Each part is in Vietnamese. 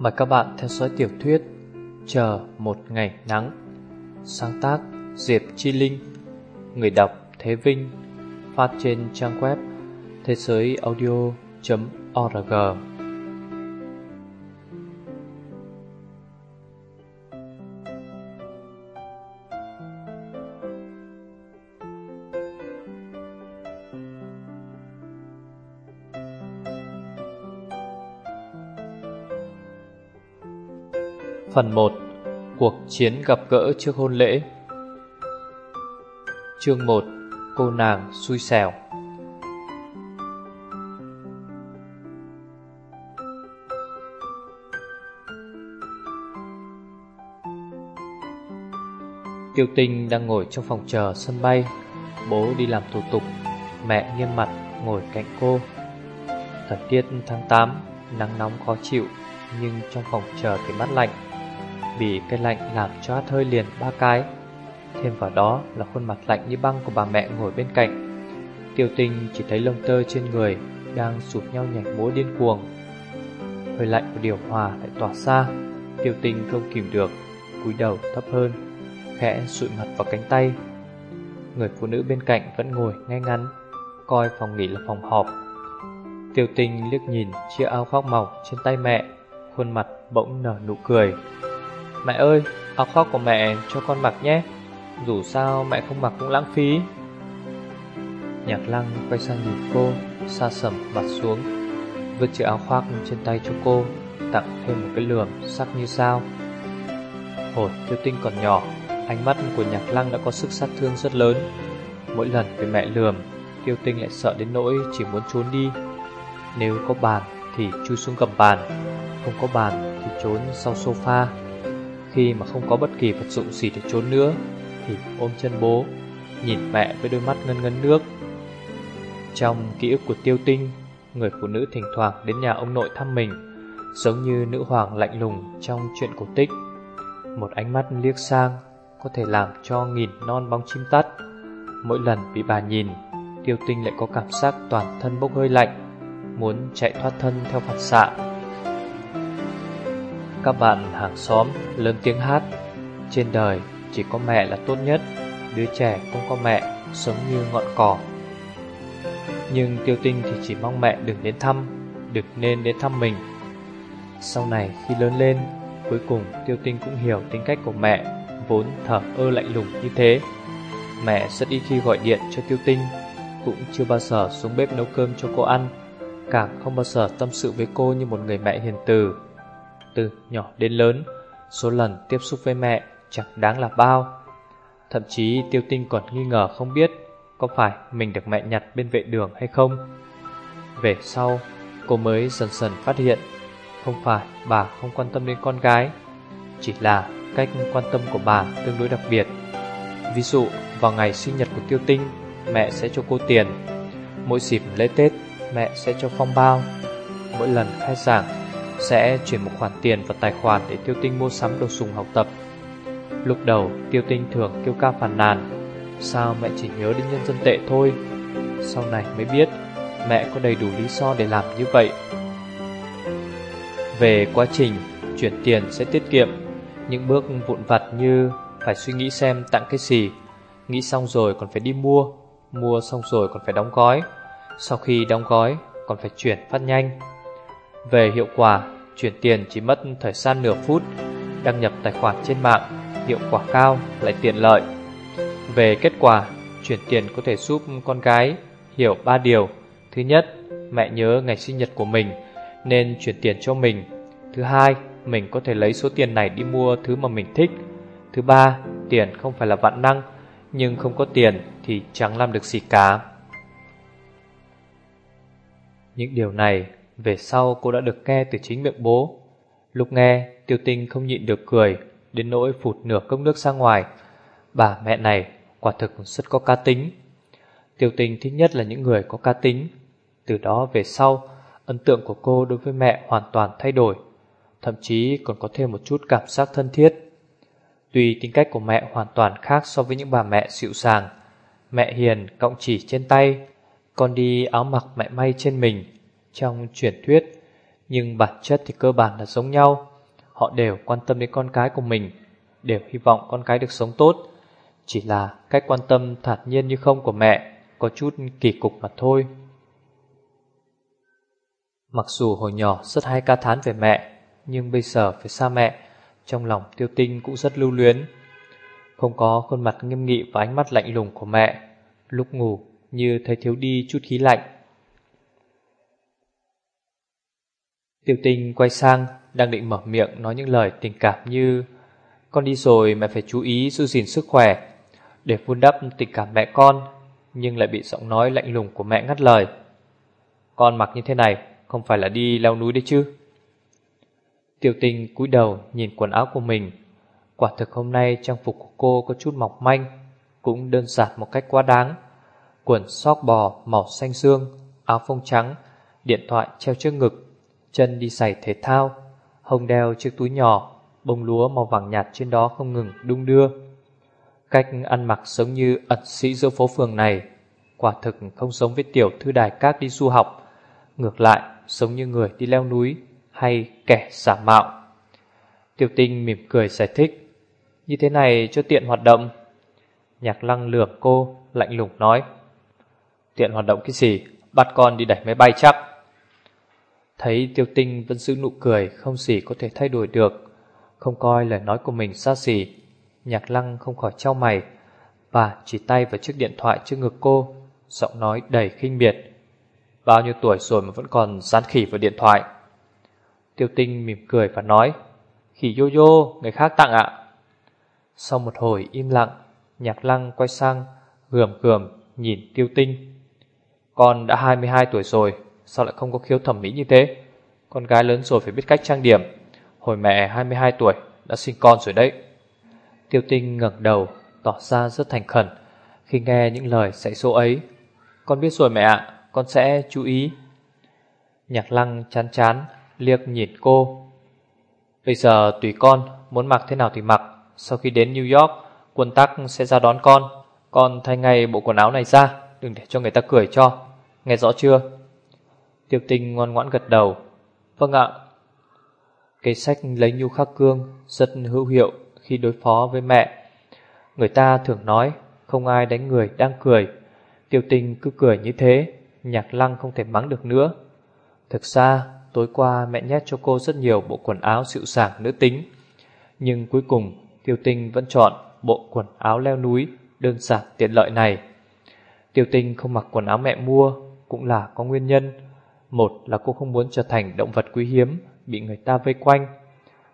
Mời các bạn theo dõi tiểu thuyết Chờ một ngày nắng, Sáng tác Diệp Chi Linh, Người đọc Thế Vinh, Phát trên trang web thế giới audio.org Phần 1 Cuộc chiến gặp gỡ trước hôn lễ. Chương 1 Cô nàng xui xẻo. Tiêu tinh đang ngồi trong phòng chờ sân bay. Bố đi làm thủ tục, Mẹ nghiêm mặt ngồi cạnh cô. Thời tiết tháng 8 Nắng nóng khó chịu, Nhưng trong phòng chờ thì mát lạnh. Bị cái lạnh làm cho hát hơi liền ba cái. Thêm vào đó là khuôn mặt lạnh như băng của bà mẹ ngồi bên cạnh. Tiêu tinh chỉ thấy lông tơ trên người Đang sụp nhau nhảy múa điên cuồng. Hơi lạnh của điều hòa lại tỏa xa. Tiêu tinh không kìm được, cúi đầu thấp hơn, Khẽ sụi mặt vào cánh tay. Người phụ nữ bên cạnh vẫn ngồi ngay ngắn, Coi phòng nghỉ là phòng họp. Tiêu tinh liếc nhìn chiếc áo khoác màu trên tay mẹ, Khuôn mặt bỗng nở nụ cười. Mẹ ơi, áo khoác của mẹ cho con mặc nhé. Dù sao mẹ không mặc cũng lãng phí. Nhạc lăng quay sang nhìn cô Xa sầm mặt xuống. Vứt chiếc áo khoác trên tay cho cô Tặng thêm một cái lườm sắc như sao. Hồi tiêu tinh còn nhỏ Ánh mắt của nhạc lăng đã có sức sát thương rất lớn. Mỗi lần với mẹ lườm Tiêu tinh lại sợ đến nỗi chỉ muốn trốn đi. Nếu có bàn thì chui xuống gầm bàn Không có bàn thì trốn sau sofa khi mà không có bất kỳ vật dụng gì để trốn nữa, Thì ôm chân bố, Nhìn mẹ với đôi mắt ngân ngân nước. Trong ký ức của tiêu tinh, Người phụ nữ thỉnh thoảng đến nhà ông nội thăm mình, Giống như nữ hoàng lạnh lùng trong chuyện cổ tích. Một ánh mắt liếc sang Có thể làm cho nghìn non bóng chim tắt. Mỗi lần bị bà nhìn, Tiêu tinh lại có cảm giác toàn thân bốc hơi lạnh, Muốn chạy thoát thân theo phản xạ các bạn hàng xóm lớn tiếng hát, Trên đời chỉ có mẹ là tốt nhất, Đứa trẻ không có mẹ, Sống như ngọn cỏ. Nhưng tiêu tinh thì chỉ mong mẹ đừng đến thăm, Đừng nên đến thăm mình. Sau này khi lớn lên, Cuối cùng tiêu tinh cũng hiểu tính cách của mẹ Vốn thở ơ lạnh lùng như thế. Mẹ rất ít khi gọi điện cho tiêu tinh, Cũng chưa bao giờ xuống bếp nấu cơm cho cô ăn, Càng không bao giờ tâm sự với cô như một người mẹ hiền từ từ nhỏ đến lớn, số lần tiếp xúc với mẹ chẳng đáng là bao. Thậm chí tiêu tinh còn nghi ngờ không biết có phải mình được mẹ nhặt bên vệ đường hay không. Về sau, cô mới dần dần phát hiện không phải bà không quan tâm đến con gái, chỉ là cách quan tâm của bà tương đối đặc biệt. Ví dụ, vào ngày sinh nhật của tiêu tinh, mẹ sẽ cho cô tiền. Mỗi dịp lễ Tết, mẹ sẽ cho phong bao. Mỗi lần khai giảng, sẽ chuyển một khoản tiền vào tài khoản để Tiêu Tinh mua sắm đồ sùng học tập. Lúc đầu Tiêu Tinh thường kêu ca phàn nàn, sao mẹ chỉ nhớ đến nhân dân tệ thôi. Sau này mới biết mẹ có đầy đủ lý do để làm như vậy. Về quá trình chuyển tiền sẽ tiết kiệm, những bước vụn vặt như phải suy nghĩ xem tặng cái gì, nghĩ xong rồi còn phải đi mua, mua xong rồi còn phải đóng gói, sau khi đóng gói còn phải chuyển phát nhanh. Về hiệu quả, chuyển tiền chỉ mất thời gian nửa phút, đăng nhập tài khoản trên mạng, hiệu quả cao, lại tiện lợi. Về kết quả, chuyển tiền có thể giúp con gái hiểu ba điều. Thứ nhất, mẹ nhớ ngày sinh nhật của mình nên chuyển tiền cho mình. Thứ hai, mình có thể lấy số tiền này đi mua thứ mà mình thích. Thứ ba, tiền không phải là vạn năng, nhưng không có tiền thì chẳng làm được gì cả. Những điều này về sau cô đã được nghe từ chính miệng bố. Lúc nghe, tiêu tinh không nhịn được cười, Đến nỗi phụt nửa cốc nước ra ngoài. Bà mẹ này, quả thực rất có cá tính. Tiêu tinh thích nhất là những người có cá tính. Từ đó về sau, Ấn tượng của cô đối với mẹ hoàn toàn thay đổi, Thậm chí còn có thêm một chút cảm giác thân thiết. Tuy tính cách của mẹ hoàn toàn khác so với những bà mẹ dịu dàng, Mẹ hiền cọng chỉ trên tay Con đi áo mặc mẹ may trên mình trong truyền thuyết, Nhưng bản chất thì cơ bản là giống nhau. Họ đều quan tâm đến con cái của mình Đều hy vọng con cái được sống tốt. Chỉ là cách quan tâm thản nhiên như không của mẹ Có chút kỳ cục mà thôi. Mặc dù hồi nhỏ rất hay ca thán về mẹ Nhưng bây giờ phải xa mẹ Trong lòng tiêu tinh cũng rất lưu luyến. Không có khuôn mặt nghiêm nghị và ánh mắt lạnh lùng của mẹ Lúc ngủ như thấy thiếu đi chút khí lạnh Tiêu tinh quay sang, Đang định mở miệng nói những lời tình cảm như, Con đi rồi mẹ phải chú ý giữ gìn sức khỏe, Để vun đắp tình cảm mẹ con, Nhưng lại bị giọng nói lạnh lùng của mẹ ngắt lời. Con mặc như thế này Không phải là đi leo núi đấy chứ? Tiêu tinh cúi đầu nhìn quần áo của mình. Quả thực hôm nay trang phục của cô có chút mỏng manh, Cũng đơn giản một cách quá đáng. Quần sóc bò màu xanh dương, Áo phông trắng, Điện thoại treo trước ngực chân đi giày thể thao, hồng đeo chiếc túi nhỏ, bông lúa màu vàng nhạt trên đó không ngừng đung đưa. Cách ăn mặc giống như ẩn sĩ giữa phố phường này, quả thực không giống với tiểu thư đài các đi du học, ngược lại giống như người đi leo núi hay kẻ giả mạo. Tiểu tinh mỉm cười giải thích, như thế này cho tiện hoạt động. Nhạc lăng lườm cô, lạnh lùng nói, tiện hoạt động cái gì, bắt con đi đẩy máy bay chắc. Thấy tiêu tinh vẫn giữ nụ cười, Không gì có thể thay đổi được. Không coi lời nói của mình xa xỉ, Nhạc lăng không khỏi trao mày Và chỉ tay vào chiếc điện thoại trước ngực cô, Giọng nói đầy khinh miệt. Bao nhiêu tuổi rồi mà vẫn còn dán khỉ vào điện thoại? Tiêu tinh mỉm cười và nói, Khỉ yo yo, người khác tặng ạ. Sau một hồi im lặng, Nhạc lăng quay sang Gườm gườm nhìn tiêu tinh. Con đã 22 tuổi rồi Sao lại không có khiếu thẩm mỹ như thế? Con gái lớn rồi phải biết cách trang điểm. Hồi mẹ 22 tuổi, Đã sinh con rồi đấy. Tiêu tinh ngẩng đầu, Tỏ ra rất thành khẩn Khi nghe những lời dạy dỗ ấy. Con biết rồi mẹ ạ, Con sẽ chú ý. Nhạc lăng chán chán Liếc nhìn cô. Bây giờ tùy con, Muốn mặc thế nào thì mặc. Sau khi đến New York, Quân tắc sẽ ra đón con. Con thay ngay bộ quần áo này ra, Đừng để cho người ta cười cho. Nghe rõ chưa? Tiêu tinh ngoan ngoãn gật đầu. Vâng ạ. Cái sách lấy nhu khắc cương Rất hữu hiệu khi đối phó với mẹ. Người ta thường nói, Không ai đánh người đang cười. Tiêu tinh cứ cười như thế, Nhạc lăng không thể mắng được nữa. Thực ra, tối qua mẹ nhét cho cô rất nhiều bộ quần áo dịu dàng nữ tính. Nhưng cuối cùng, Tiêu tinh vẫn chọn bộ quần áo leo núi Đơn giản tiện lợi này. Tiêu tinh không mặc quần áo mẹ mua Cũng là có nguyên nhân một là cô không muốn trở thành động vật quý hiếm, Bị người ta vây quanh.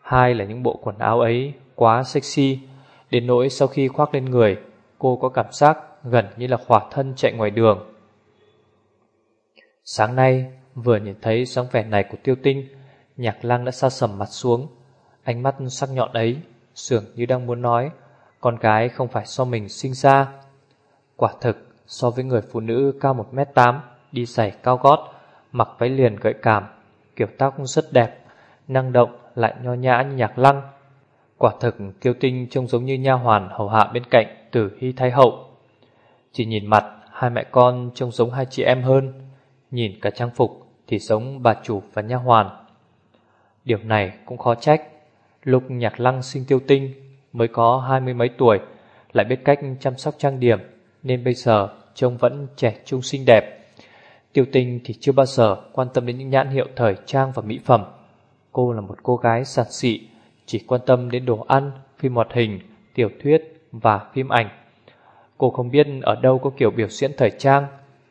Hai là những bộ quần áo ấy quá sexy. Đến nỗi sau khi khoác lên người, Cô có cảm giác gần như là khỏa thân chạy ngoài đường. Sáng nay, vừa nhìn thấy dáng vẻ này của tiêu tinh, Nhạc lăng đã xa sầm mặt xuống. Ánh mắt sắc nhọn ấy Dường như đang muốn nói, Con gái không phải do mình sinh ra. Quả thực, so với người phụ nữ cao 1m8 Đi giày cao gót mặc váy liền gợi cảm, kiểu tóc rất đẹp, năng động lại nho nhã như nhạc lăng. Quả thực kiêu tinh trông giống như nha hoàn hầu hạ bên cạnh tử hy thái hậu. Chỉ nhìn mặt, hai mẹ con trông giống hai chị em hơn, nhìn cả trang phục thì giống bà chủ và nha hoàn. Điều này cũng khó trách, lúc nhạc lăng sinh tiêu tinh mới có hai mươi mấy tuổi, lại biết cách chăm sóc trang điểm, nên bây giờ trông vẫn trẻ trung xinh đẹp. Tiêu tinh thì chưa bao giờ quan tâm đến những nhãn hiệu thời trang và mỹ phẩm. Cô là một cô gái sạt xị, chỉ quan tâm đến đồ ăn, phim hoạt hình, tiểu thuyết và phim ảnh. Cô không biết ở đâu có kiểu biểu diễn thời trang,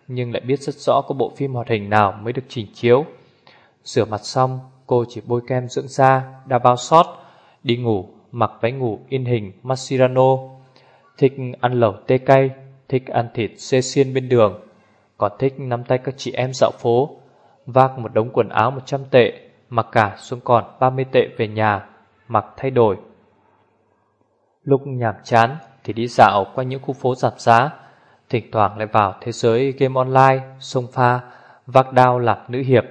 nhưng lại biết rất rõ có bộ phim hoạt hình nào mới được trình chiếu. Rửa mặt xong, cô chỉ bôi kem dưỡng da, đa bao sót, đi ngủ, mặc váy ngủ in hình Masirano. Thích ăn lẩu tê cay, thích ăn thịt xê xiên bên đường, còn thích nắm tay các chị em dạo phố, Vác một đống quần áo 100 tệ, Mặc cả xuống còn 30 tệ về nhà, Mặc thay đổi. Lúc nhàm chán Thì đi dạo qua những khu phố giảm giá, Thỉnh thoảng lại vào thế giới game online Sông pha, Vác đao làm nữ hiệp.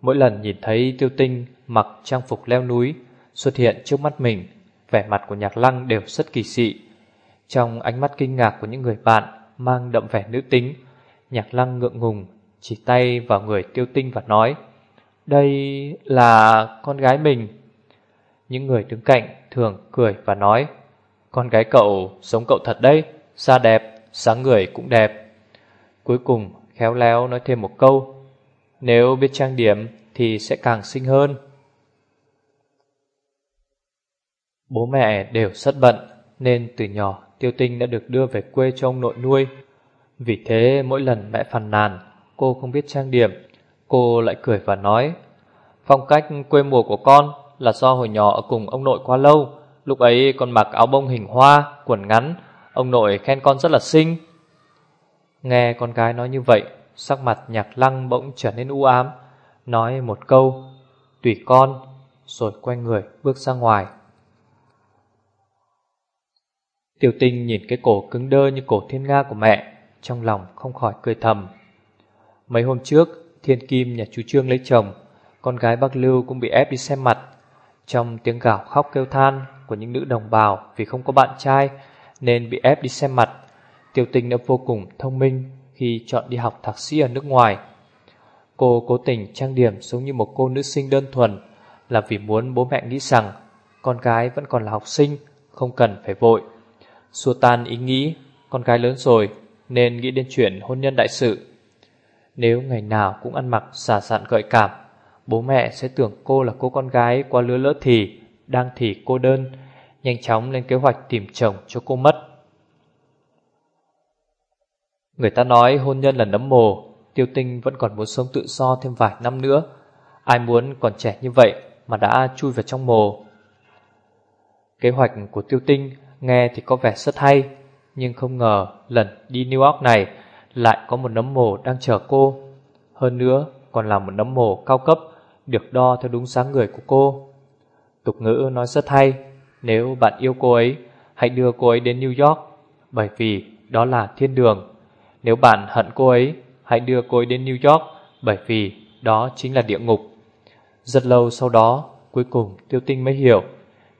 Mỗi lần nhìn thấy tiêu tinh Mặc trang phục leo núi, Xuất hiện trước mắt mình, Vẻ mặt của nhạc lăng đều rất kỳ dị. Trong ánh mắt kinh ngạc của những người bạn Mang đậm vẻ nữ tính Nhạc lăng ngượng ngùng Chỉ tay vào người tiêu tinh và nói Đây là con gái mình. Những người đứng cạnh thường cười và nói Con gái cậu sống cậu thật đấy Da đẹp, sáng người cũng đẹp. Cuối cùng khéo léo nói thêm một câu Nếu biết trang điểm thì sẽ càng xinh hơn. Bố mẹ đều rất bận Nên từ nhỏ Tiêu Tinh đã được đưa về quê cho ông nội nuôi. Vì thế, mỗi lần mẹ phàn nàn, Cô không biết trang điểm, Cô lại cười và nói, Phong cách quê mùa của con Là do hồi nhỏ ở cùng ông nội quá lâu, Lúc ấy con mặc áo bông hình hoa, Quần ngắn, Ông nội khen con rất là xinh. Nghe con gái nói như vậy, Sắc mặt nhạc lăng bỗng trở nên u ám, Nói một câu, Tùy con. Rồi quay người bước ra ngoài. Tiểu tinh nhìn cái cổ cứng đơ như cổ thiên nga của mẹ trong lòng không khỏi cười thầm. Mấy hôm trước, Thiên Kim, nhà chú Trương lấy chồng, Con gái bác Lưu cũng bị ép đi xem mặt. Trong tiếng gào khóc kêu than Của những nữ đồng bào Vì không có bạn trai Nên bị ép đi xem mặt, Tiểu tinh đã vô cùng thông minh Khi chọn đi học thạc sĩ ở nước ngoài. Cô cố tình trang điểm giống như một cô nữ sinh đơn thuần Là vì muốn bố mẹ nghĩ rằng Con gái vẫn còn là học sinh, Không cần phải vội. Xua tan ý nghĩ, Con gái lớn rồi nên nghĩ đến chuyện hôn nhân đại sự. Nếu ngày nào cũng ăn mặc xả sạn gợi cảm, Bố mẹ sẽ tưởng cô là cô con gái qua lứa lỡ thì, Đang thì cô đơn, Nhanh chóng lên kế hoạch tìm chồng cho cô mất. Người ta nói hôn nhân là nấm mồ, Tiêu tinh vẫn còn muốn sống tự do thêm vài năm nữa. Ai muốn còn trẻ như vậy Mà đã chui vào trong mồ. Kế hoạch của tiêu tinh Nghe thì có vẻ rất hay. Nhưng không ngờ lần đi New York này Lại có một nấm mồ đang chờ cô. Hơn nữa, còn là một nấm mồ cao cấp, Được đo theo đúng dáng người của cô. Tục ngữ nói rất hay, Nếu bạn yêu cô ấy, Hãy đưa cô ấy đến New York, Bởi vì đó là thiên đường. Nếu bạn hận cô ấy, Hãy đưa cô ấy đến New York, Bởi vì đó chính là địa ngục. Rất lâu sau đó, Cuối cùng Tiêu Tinh mới hiểu,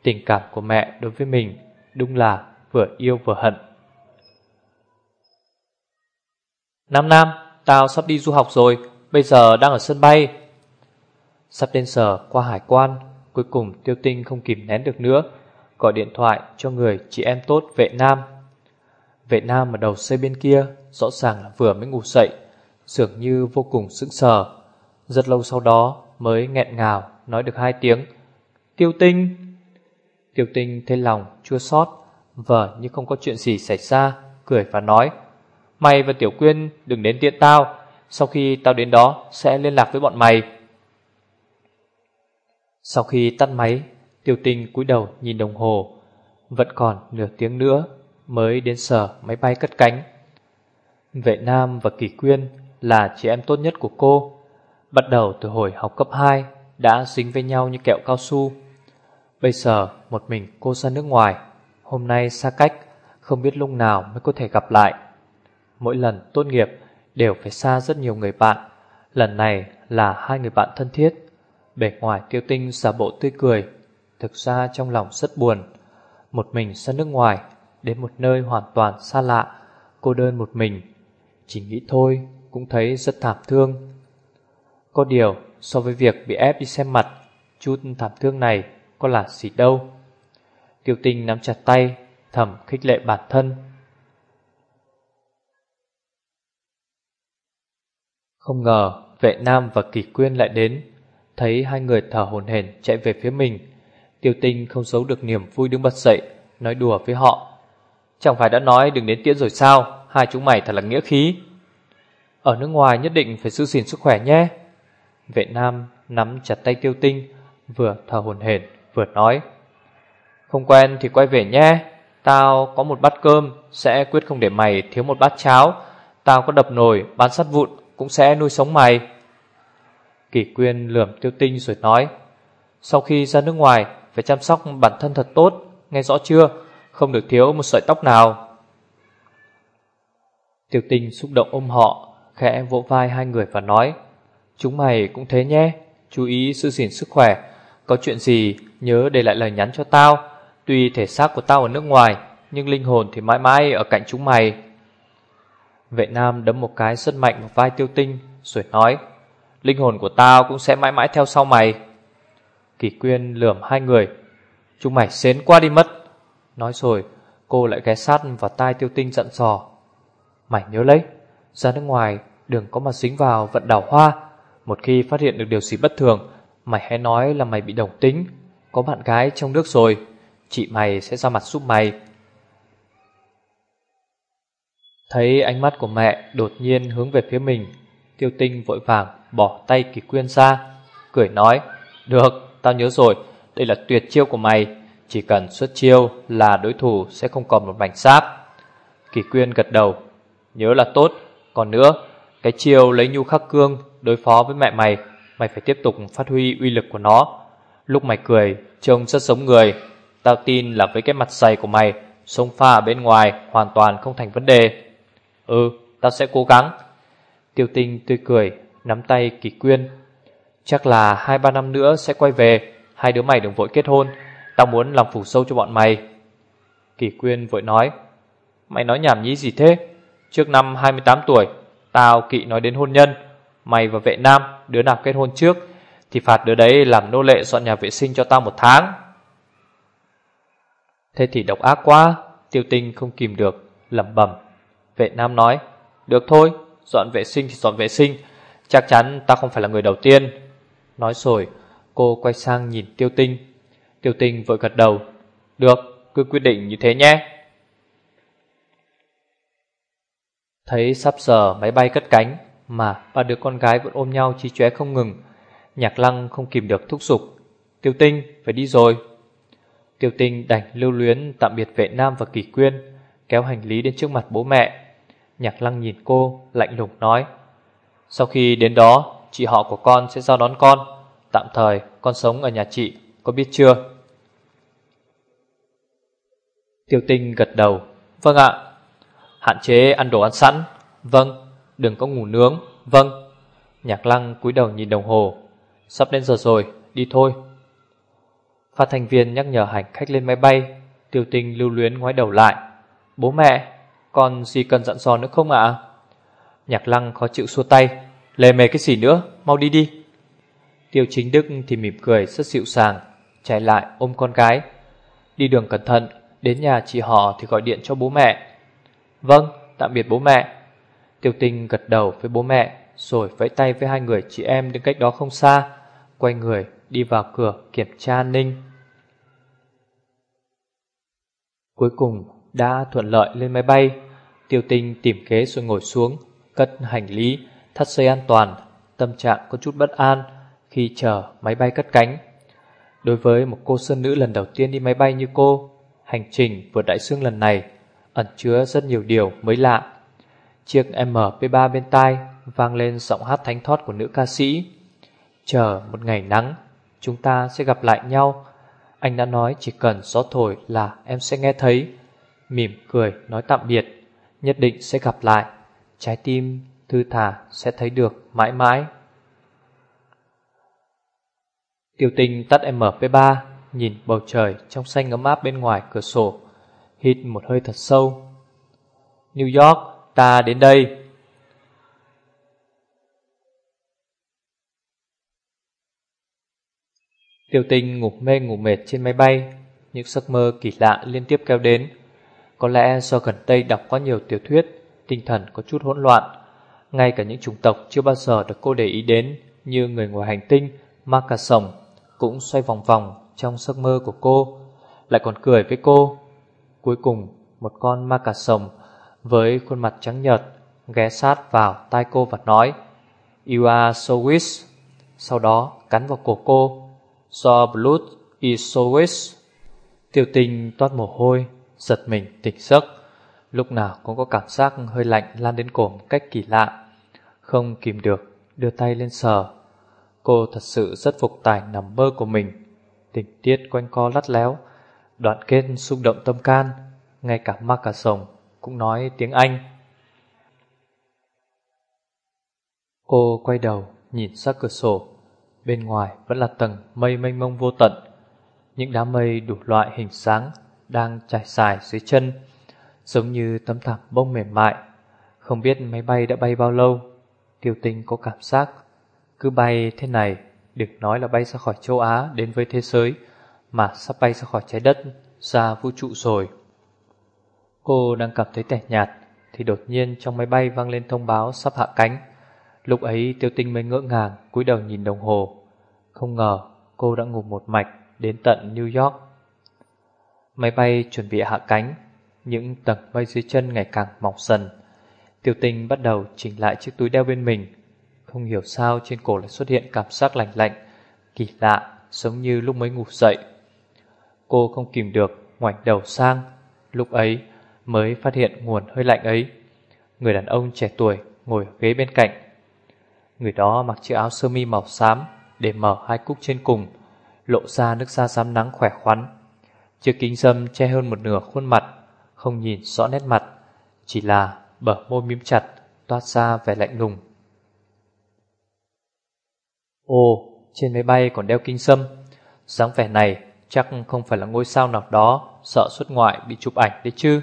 Tình cảm của mẹ đối với mình Đúng là vừa yêu vừa hận. Nam Nam, Tao sắp đi du học rồi, Bây giờ đang ở sân bay. Sắp đến giờ qua hải quan, Cuối cùng tiêu tinh không kìm nén được nữa, Gọi điện thoại cho người chị em tốt vệ nam. Vệ nam ở đầu xe bên kia, Rõ ràng là vừa mới ngủ dậy, Dường như vô cùng sững sờ. Rất lâu sau đó mới nghẹn ngào Nói được hai tiếng, Tiêu tinh. Tiêu tinh thấy lòng chua xót, Vờ như không có chuyện gì xảy ra, Cười và nói Mày và Tiểu Quyên đừng đến tiện tao, Sau khi tao đến đó sẽ liên lạc với bọn mày. Sau khi tắt máy Tiêu tinh cúi đầu nhìn đồng hồ, Vẫn còn nửa tiếng nữa Mới đến sở máy bay cất cánh. Vệ Nam và Kỳ Quyên Là chị em tốt nhất của cô, Bắt đầu từ hồi học cấp 2 Đã dính với nhau như kẹo cao su. Bây giờ một mình cô ra nước ngoài, Hôm nay xa cách, Không biết lúc nào mới có thể gặp lại. Mỗi lần tốt nghiệp Đều phải xa rất nhiều người bạn. Lần này là hai người bạn thân thiết. Bề ngoài tiêu tinh giả bộ tươi cười, Thực ra trong lòng rất buồn. Một mình ra nước ngoài, Đến một nơi hoàn toàn xa lạ, Cô đơn một mình. Chỉ nghĩ thôi, cũng thấy rất thảm thương. Có điều, so với việc bị ép đi xem mặt, Chút thảm thương này có là gì đâu. Tiêu tinh nắm chặt tay, Thầm khích lệ bản thân. Không ngờ, vệ nam và kỳ quyên lại đến. Thấy hai người thở hồn hển chạy về phía mình, Tiêu tinh không giấu được niềm vui đứng bật dậy, Nói đùa với họ. Chẳng phải đã nói đừng đến tiễn rồi sao? Hai chúng mày thật là nghĩa khí. Ở nước ngoài nhất định phải giữ gìn sức khỏe nhé. Vệ nam nắm chặt tay tiêu tinh, Vừa thở hồn hển, vừa nói. Không quen thì quay về nhé. Tao có một bát cơm, Sẽ quyết không để mày thiếu một bát cháo. Tao có đập nồi, bán sắt vụn cũng sẽ nuôi sống mày. Kỳ quyên lườm tiêu tinh rồi nói, Sau khi ra nước ngoài, Phải chăm sóc bản thân thật tốt, Nghe rõ chưa? Không được thiếu một sợi tóc nào. Tiêu tinh xúc động ôm họ, Khẽ vỗ vai hai người và nói, Chúng mày cũng thế nhé, Chú ý giữ gìn sức khỏe. Có chuyện gì, nhớ để lại lời nhắn cho tao. Tuy thể xác của tao ở nước ngoài, Nhưng linh hồn thì mãi mãi ở cạnh chúng mày. Vệ Nam đấm một cái rất mạnh vào vai tiêu tinh, Rồi nói, Linh hồn của tao cũng sẽ mãi mãi theo sau mày. Kỳ quyên lườm hai người, Chúng mày xến qua đi mất. Nói rồi, cô lại ghé sát vào tai tiêu tinh giận dò, Mày nhớ lấy, Ra nước ngoài đừng có mà dính vào vận đảo hoa. Một khi phát hiện được điều gì bất thường, Mày hãy nói là mày bị đồng tính. Có bạn gái trong nước rồi, Chị mày sẽ ra mặt giúp mày. Thấy ánh mắt của mẹ đột nhiên hướng về phía mình Tiêu tinh vội vàng bỏ tay kỳ quyên ra Cười nói Được, tao nhớ rồi Đây là tuyệt chiêu của mày Chỉ cần xuất chiêu là đối thủ sẽ không còn một mảnh sáp Kỳ quyên gật đầu Nhớ là tốt Còn nữa, cái chiêu lấy nhu khắc cương Đối phó với mẹ mày Mày phải tiếp tục phát huy uy lực của nó. Lúc mày cười, trông rất giống người Tao tin là với cái mặt dày của mày Sông pha bên ngoài hoàn toàn không thành vấn đề. Ừ, tao sẽ cố gắng. Tiêu tinh tươi cười Nắm tay kỳ quyên. Chắc là hai ba năm nữa sẽ quay về Hai đứa mày đừng vội kết hôn. Tao muốn làm phủ sâu cho bọn mày. Kỳ quyên vội nói Mày nói nhảm nhí gì thế? Trước năm 28 tuổi Tao kỵ nói đến hôn nhân. Mày và vệ nam đứa nào kết hôn trước Thì phạt đứa đấy làm nô lệ dọn nhà vệ sinh cho tao một tháng. Thế thì độc ác quá Tiêu tinh không kìm được lẩm bẩm. Vệ nam nói, Được thôi, dọn vệ sinh thì dọn vệ sinh, Chắc chắn ta không phải là người đầu tiên. Nói rồi, cô quay sang nhìn tiêu tinh. Tiêu tinh vội gật đầu, Được, cứ quyết định như thế nhé. Thấy sắp giờ máy bay cất cánh Mà ba đứa con gái vẫn ôm nhau chi chóe không ngừng, Nhạc lăng không kìm được thúc giục, Tiêu tinh, phải đi rồi. Tiêu tinh đành lưu luyến tạm biệt vệ nam và kỳ quyên, Kéo hành lý đến trước mặt bố mẹ. Nhạc lăng nhìn cô, lạnh lùng nói, Sau khi đến đó, Chị họ của con sẽ giao đón con. Tạm thời, con sống ở nhà chị, Có biết chưa? Tiêu tinh gật đầu Vâng ạ. Hạn chế ăn đồ ăn sẵn. Vâng. Đừng có ngủ nướng. Vâng. Nhạc lăng cúi đầu nhìn đồng hồ, Sắp đến giờ rồi, Đi thôi. Phát thanh viên nhắc nhở hành khách lên máy bay, Tiêu tinh lưu luyến ngoái đầu lại, Bố mẹ còn gì cần dặn dò nữa không ạ? Nhạc lăng khó chịu xua tay. Lề mề cái gì nữa? Mau đi đi. Tiêu chính đức thì mỉm cười, rất dịu sàng, Chạy lại ôm con gái. Đi đường cẩn thận, Đến nhà chị họ thì gọi điện cho bố mẹ. Vâng tạm biệt bố mẹ. Tiêu tinh gật đầu với bố mẹ, Rồi vẫy tay với hai người chị em đứng cách đó không xa, Quay người đi vào cửa kiểm tra ninh. Cuối cùng đã thuận lợi lên máy bay. Tiêu tinh tìm ghế rồi ngồi xuống, Cất hành lý, Thắt dây an toàn, Tâm trạng có chút bất an Khi chờ máy bay cất cánh. Đối với một cô sơn nữ lần đầu tiên đi máy bay như cô, Hành trình vượt đại dương lần này Ẩn chứa rất nhiều điều mới lạ. Chiếc MP3 bên tai Vang lên giọng hát thánh thót của nữ ca sĩ. Chờ một ngày nắng, Chúng ta sẽ gặp lại nhau. Anh đã nói chỉ cần gió thổi là em sẽ nghe thấy. Mỉm cười nói tạm biệt. Nhất định sẽ gặp lại. Trái tim thư thả sẽ thấy được mãi mãi. Tiểu tinh tắt MP3 Nhìn bầu trời trong xanh ấm áp bên ngoài cửa sổ Hít một hơi thật sâu. New York, ta đến đây. Tiểu tinh ngủ mê ngủ mệt trên máy bay Những giấc mơ kỳ lạ liên tiếp kéo đến. Có lẽ do gần đây đọc quá nhiều tiểu thuyết Tinh thần có chút hỗn loạn Ngay cả những chủng tộc chưa bao giờ được cô để ý đến Như người ngoài hành tinh, ma cà sồng Cũng xoay vòng vòng trong giấc mơ của cô Lại còn cười với cô. Cuối cùng một con ma cà sồng Với khuôn mặt trắng nhợt Ghé sát vào tai cô và nói You are so wish Sau đó cắn vào cổ cô. So blood is so wish Tiêu tình toát mồ hôi. Giật mình, tỉnh giấc. Lúc nào cũng có cảm giác hơi lạnh lan đến cổ một cách kỳ lạ. Không kìm được, Đưa tay lên sờ. Cô thật sự rất phục tài nằm mơ của mình. Tình tiết quanh co lắt léo. Đoạn kết xung động tâm can. Ngay cả ma cà sồng Cũng nói tiếng Anh. Cô quay đầu, Nhìn ra cửa sổ. Bên ngoài vẫn là tầng mây mênh mông vô tận. Những đám mây đủ loại hình sáng. Đang trải dài dưới chân, Giống như tấm thảm bông mềm mại. Không biết máy bay đã bay bao lâu Tiêu tinh có cảm giác Cứ bay thế này, Đừng nói là bay ra khỏi châu Á đến với thế giới, Mà sắp bay ra khỏi trái đất, Ra vũ trụ rồi. Cô đang cảm thấy tẻ nhạt, Thì đột nhiên trong máy bay vang lên thông báo sắp hạ cánh. Lúc ấy tiêu tinh mới ngỡ ngàng, cúi đầu nhìn đồng hồ. Không ngờ cô đã ngủ một mạch Đến tận New York. Máy bay chuẩn bị hạ cánh, Những tầng mây dưới chân ngày càng mỏng dần. Tiểu tình bắt đầu chỉnh lại chiếc túi đeo bên mình. Không hiểu sao trên cổ lại xuất hiện cảm giác lạnh lạnh, Kỳ lạ, giống như lúc mới ngủ dậy. Cô không kìm được, ngoảnh đầu sang. Lúc ấy mới phát hiện nguồn hơi lạnh ấy. Người đàn ông trẻ tuổi ngồi ở ghế bên cạnh. Người đó mặc chiếc áo sơ mi màu xám Để mở hai cúc trên cùng, Lộ ra nước da rám nắng khỏe khoắn. Chiếc kính dâm che hơn một nửa khuôn mặt Không nhìn rõ nét mặt Chỉ là bờ môi mím chặt Toát ra vẻ lạnh lùng. Ồ, trên máy bay còn đeo kính sâm. Dáng vẻ này chắc không phải là ngôi sao nào đó Sợ xuất ngoại bị chụp ảnh đấy chứ.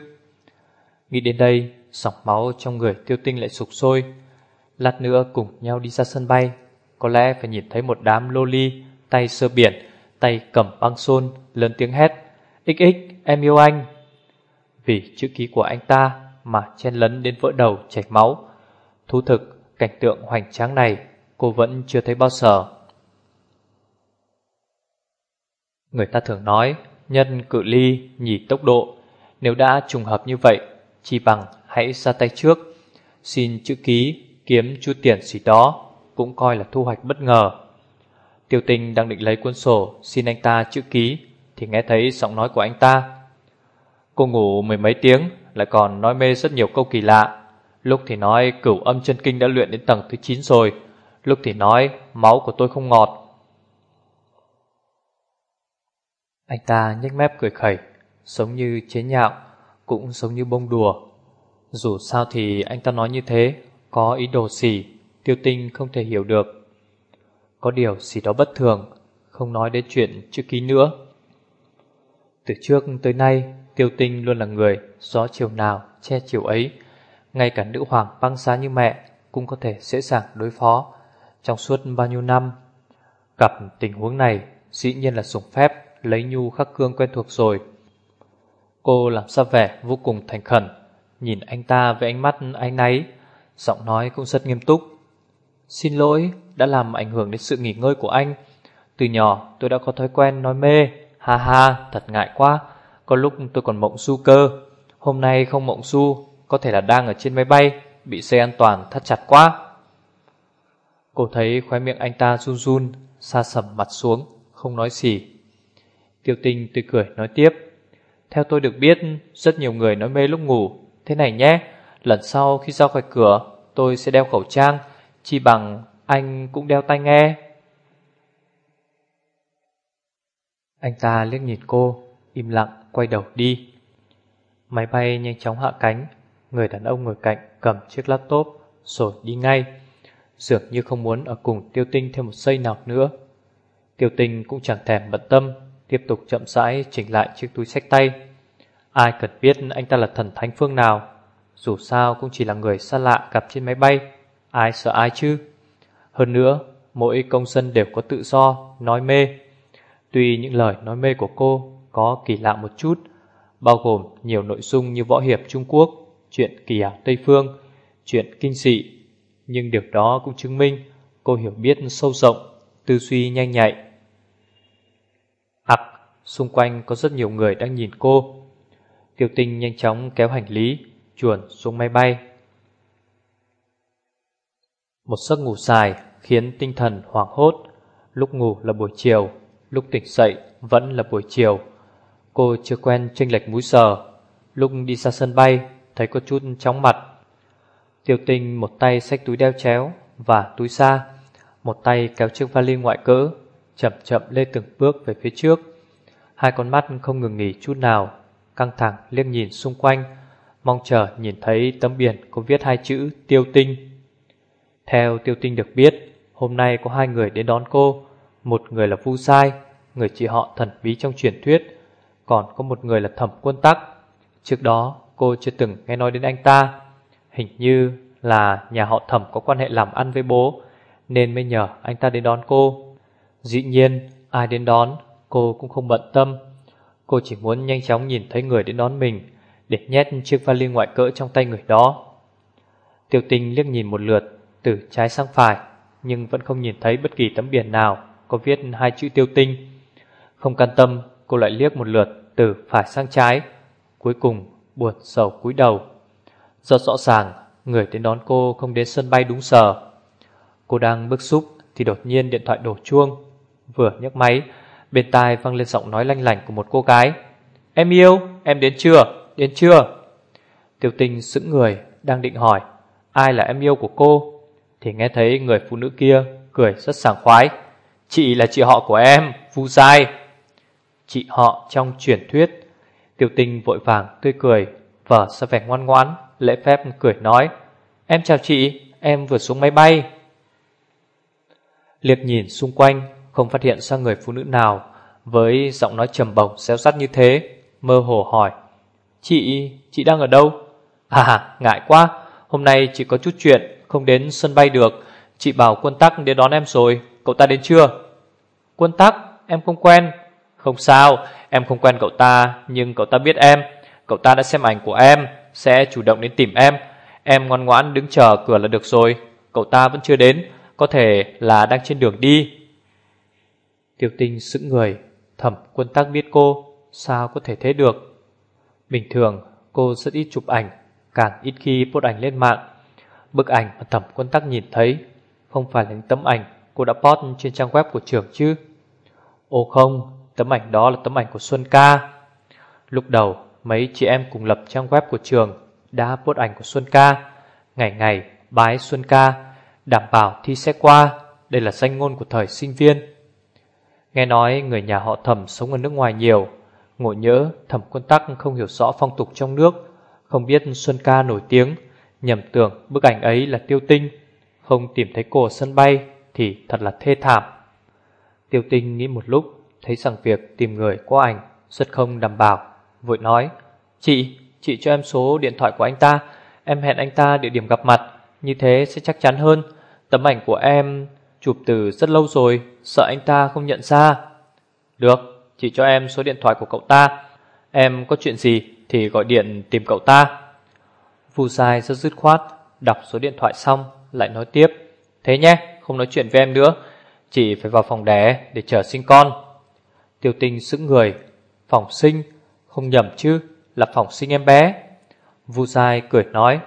Nghĩ đến đây Sọc máu trong người tiêu tinh lại sục sôi. Lát nữa cùng nhau đi ra sân bay Có lẽ phải nhìn thấy một đám loli Tay sơ biển Tay cầm băng xôn Lớn tiếng hét. XX em yêu anh. Vì chữ ký của anh ta Mà chen lấn đến vỡ đầu chảy máu. Thú thực, Cảnh tượng hoành tráng này Cô vẫn chưa thấy bao giờ. Người ta thường nói, Nhân cự ly nhỉ tốc độ. Nếu đã trùng hợp như vậy Chỉ bằng hãy ra tay trước. Xin chữ ký kiếm chút tiền gì đó Cũng coi là thu hoạch bất ngờ. Tiêu tình đang định lấy cuốn sổ, Xin anh ta chữ ký. Thì nghe thấy giọng nói của anh ta. Cô ngủ mười mấy tiếng, Lại còn nói mê rất nhiều câu kỳ lạ. Lúc thì nói cửu âm chân kinh đã luyện đến tầng thứ 9 rồi. Lúc thì nói máu của tôi không ngọt. Anh ta nhếch mép cười khẩy sống như chế nhạo, Cũng giống như bông đùa. Dù sao thì anh ta nói như thế, Có ý đồ gì, Tiêu tinh không thể hiểu được. Có điều gì đó bất thường, Không nói đến chuyện chữ ký nữa. Từ trước tới nay, Tiêu tinh luôn là người Gió chiều nào che chiều ấy. Ngay cả nữ hoàng băng giá như mẹ Cũng có thể dễ dàng đối phó. Trong suốt bao nhiêu năm, Gặp tình huống này, Dĩ nhiên là dùng phép Lấy nhu khắc cương quen thuộc rồi. Cô làm sao vẻ vô cùng thành khẩn, Nhìn anh ta với ánh mắt ánh náy, Giọng nói cũng rất nghiêm túc. Xin lỗi, đã làm ảnh hưởng đến sự nghỉ ngơi của anh. Từ nhỏ tôi đã có thói quen nói mê Ha ha, thật ngại quá. Có lúc tôi còn mộng su cơ. Hôm nay không mộng su Có thể là đang ở trên máy bay, Bị xe an toàn thắt chặt quá. Cô thấy khóe miệng anh ta run run, Xa sầm mặt xuống, Không nói gì. Tiêu tinh tươi cười nói tiếp, Theo tôi được biết, Rất nhiều người nói mê lúc ngủ. Thế này nhé, Lần sau khi ra khỏi cửa, Tôi sẽ đeo khẩu trang Chỉ bằng anh cũng đeo tai nghe. Anh ta liếc nhìn cô, Im lặng, quay đầu đi. Máy bay nhanh chóng hạ cánh, Người đàn ông ngồi cạnh cầm chiếc laptop, Rồi đi ngay. Dường như không muốn ở cùng tiêu tinh thêm một giây nào nữa. Tiêu tinh cũng chẳng thèm bận tâm, Tiếp tục chậm rãi chỉnh lại chiếc túi sách tay. Ai cần biết anh ta là thần thánh phương nào, Dù sao cũng chỉ là người xa lạ gặp trên máy bay, Ai sợ ai chứ? Hơn nữa, Mỗi công dân đều có tự do, Nói mê. Tuy những lời nói mê của cô Có kỳ lạ một chút, Bao gồm nhiều nội dung như võ hiệp Trung Quốc, Chuyện kỳ ảo Tây Phương, Chuyện kinh dị, Nhưng điều đó cũng chứng minh Cô hiểu biết sâu rộng, Tư duy nhanh nhạy. Ặc, Xung quanh có rất nhiều người đang nhìn cô. Tiêu tinh nhanh chóng kéo hành lý, Chuồn xuống máy bay. Một giấc ngủ dài Khiến tinh thần hoảng hốt. Lúc ngủ là buổi chiều. Lúc tỉnh dậy, vẫn là buổi chiều. Cô chưa quen chênh lệch múi giờ. Lúc đi ra sân bay, Thấy có chút chóng mặt. Tiêu tinh một tay xách túi đeo chéo Và túi xa Một tay kéo chiếc vali ngoại cỡ, Chậm chậm lê từng bước về phía trước. Hai con mắt không ngừng nghỉ chút nào, Căng thẳng liếc nhìn xung quanh, Mong chờ nhìn thấy tấm biển có viết hai chữ tiêu tinh. Theo tiêu tinh được biết, Hôm nay có hai người đến đón cô, Một người là Vu Sai Người chị họ thần bí trong truyền thuyết, Còn có một người là thẩm quân tắc. Trước đó, cô chưa từng nghe nói đến anh ta. Hình như là nhà họ thẩm có quan hệ làm ăn với bố, Nên mới nhờ anh ta đến đón cô. Dĩ nhiên, ai đến đón, Cô cũng không bận tâm. Cô chỉ muốn nhanh chóng nhìn thấy người đến đón mình, Để nhét chiếc vali ngoại cỡ trong tay người đó. Tiêu tinh liếc nhìn một lượt, Từ trái sang phải, Nhưng vẫn không nhìn thấy bất kỳ tấm biển nào Có viết hai chữ tiêu tinh không can tâm cô lại liếc một lượt Từ phải sang trái Cuối cùng buồn sầu cúi đầu. Do rõ ràng Người đến đón cô không đến sân bay đúng giờ. Cô đang bức xúc Thì đột nhiên điện thoại đổ chuông. Vừa nhấc máy Bên tai vang lên giọng nói lanh lảnh của một cô gái. Em yêu, em đến chưa, đến chưa? Tiểu tình sững người Đang định hỏi Ai là em yêu của cô? Thì nghe thấy người phụ nữ kia Cười rất sảng khoái. Chị là chị họ của em, Vu Giai. Chị họ trong truyền thuyết Tiêu tinh vội vàng tươi cười Vở ra vẻ ngoan ngoãn Lễ phép cười nói Em chào chị, em vừa xuống máy bay Liệt nhìn xung quanh Không phát hiện ra người phụ nữ nào Với giọng nói trầm bổng xéo sắt như thế Mơ hồ hỏi Chị, chị đang ở đâu? À, ngại quá Hôm nay chị có chút chuyện Không đến sân bay được Chị bảo quân tắc đến đón em rồi Cậu ta đến chưa? Quân tắc, em không quen không sao, em không quen cậu ta Nhưng cậu ta biết em. Cậu ta đã xem ảnh của em Sẽ chủ động đến tìm em. Em ngoan ngoãn đứng chờ cửa là được rồi. Cậu ta vẫn chưa đến Có thể là đang trên đường đi. Tiêu tinh sững người Thẩm quân tắc biết cô Sao có thể thế được? Bình thường cô rất ít chụp ảnh Càng ít khi post ảnh lên mạng. Bức ảnh mà thẩm quân tắc nhìn thấy Không phải là những tấm ảnh Cô đã post trên trang web của trường chứ? Ồ không Tấm ảnh đó là tấm ảnh của Xuân Ca Lúc đầu mấy chị em cùng lập trang web của trường đã post ảnh của Xuân Ca. Ngày ngày bái Xuân Ca, đảm bảo thi sẽ qua, đây là danh ngôn của thời sinh viên. Nghe nói người nhà họ thẩm sống ở nước ngoài nhiều, ngộ nhỡ thẩm quân tắc không hiểu rõ phong tục trong nước, không biết Xuân Ca nổi tiếng, nhầm tưởng bức ảnh ấy là tiêu tinh, không tìm thấy cô ở sân bay thì thật là thê thảm. Tiêu tinh nghĩ một lúc, thấy rằng việc tìm người qua ảnh rất không đảm bảo, vội nói, Chị, Chị cho em số điện thoại của anh ta Em hẹn anh ta địa điểm gặp mặt Như thế sẽ chắc chắn hơn. Tấm ảnh của em chụp từ rất lâu rồi Sợ anh ta không nhận ra. Được, chị cho em số điện thoại của cậu ta. Em có chuyện gì Thì gọi điện tìm cậu ta. Vu Sai rất dứt khoát Đọc số điện thoại xong Lại nói tiếp Thế nhé, không nói chuyện với em nữa Chị phải vào phòng đẻ để chờ sinh con. Tiêu tinh sững người Phòng sinh, không nhầm chứ là phòng sinh em bé. Vu Sai cười nói,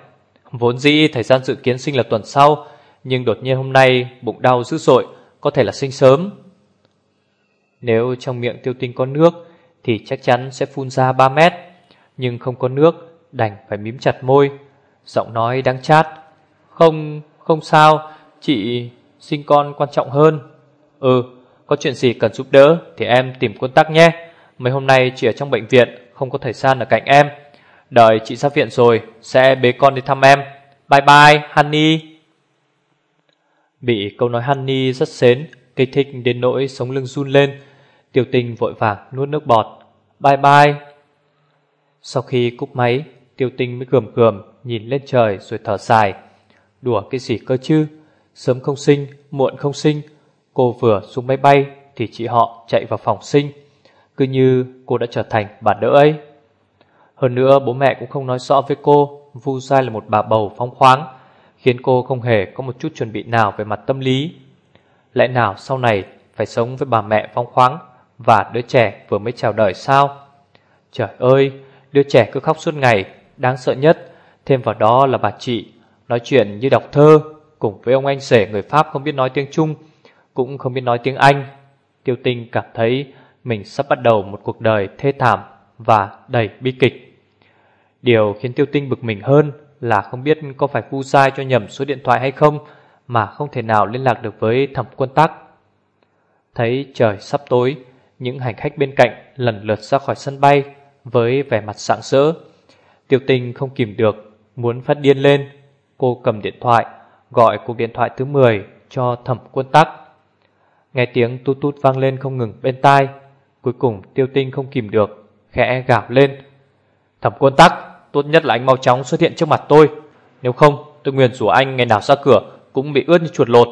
vốn dĩ thời gian dự kiến sinh là tuần sau, nhưng đột nhiên hôm nay bụng đau dữ dội, có thể là sinh sớm. Nếu trong miệng tiêu tinh có nước, thì chắc chắn sẽ phun ra 3 mét, nhưng không có nước, đành phải mím chặt môi. Giọng nói đáng chát, không, không sao, chị sinh con quan trọng hơn. Ừ, có chuyện gì cần giúp đỡ thì em tìm quân tắc nhé. Mấy hôm nay chị ở trong bệnh viện không có thời gian ở cạnh em. Đợi chị ra viện rồi, sẽ bế con đi thăm em. Bye bye, Honey. Bị câu nói Honey rất xến, kích thích đến nỗi sống lưng run lên. Tiểu tình vội vàng nuốt nước bọt. Bye bye. Sau khi cúp máy, tiêu tinh mới gườm gườm nhìn lên trời rồi thở dài. Đùa cái gì cơ chứ? Sớm không sinh, muộn không sinh. Cô vừa xuống máy bay thì chị họ chạy vào phòng sinh. Cứ như cô đã trở thành bà đỡ ấy. Hơn nữa, bố mẹ cũng không nói rõ với cô, Vu Sai là một bà bầu phóng khoáng, Khiến cô không hề có một chút chuẩn bị nào về mặt tâm lý. Lẽ nào sau này phải sống với bà mẹ phóng khoáng Và đứa trẻ vừa mới chào đời sao? Trời ơi, Đứa trẻ cứ khóc suốt ngày, Đáng sợ nhất. Thêm vào đó là bà chị, Nói chuyện như đọc thơ, Cùng với ông anh rể người Pháp không biết nói tiếng Trung. Cũng không biết nói tiếng Anh Tiêu tinh cảm thấy mình sắp bắt đầu một cuộc đời thê thảm và đầy bi kịch. Điều khiến tiêu tinh bực mình hơn là không biết có phải Vu Sai cho nhầm số điện thoại hay không mà không thể nào liên lạc được với thẩm quân tắc. Thấy trời sắp tối, những hành khách bên cạnh lần lượt ra khỏi sân bay với vẻ mặt sạng sỡ. Tiêu tinh không kìm được, muốn phát điên lên. Cô cầm điện thoại, gọi cuộc điện thoại thứ 10 cho thẩm quân tắc. Nghe tiếng tút tút vang lên không ngừng bên tai, Cuối cùng tiêu tinh không kìm được Khẽ gào lên. Thẩm quân tắc Tốt nhất là anh mau chóng xuất hiện trước mặt tôi. Nếu không tôi nguyền rủa anh ngày nào ra cửa Cũng bị ướt như chuột lột.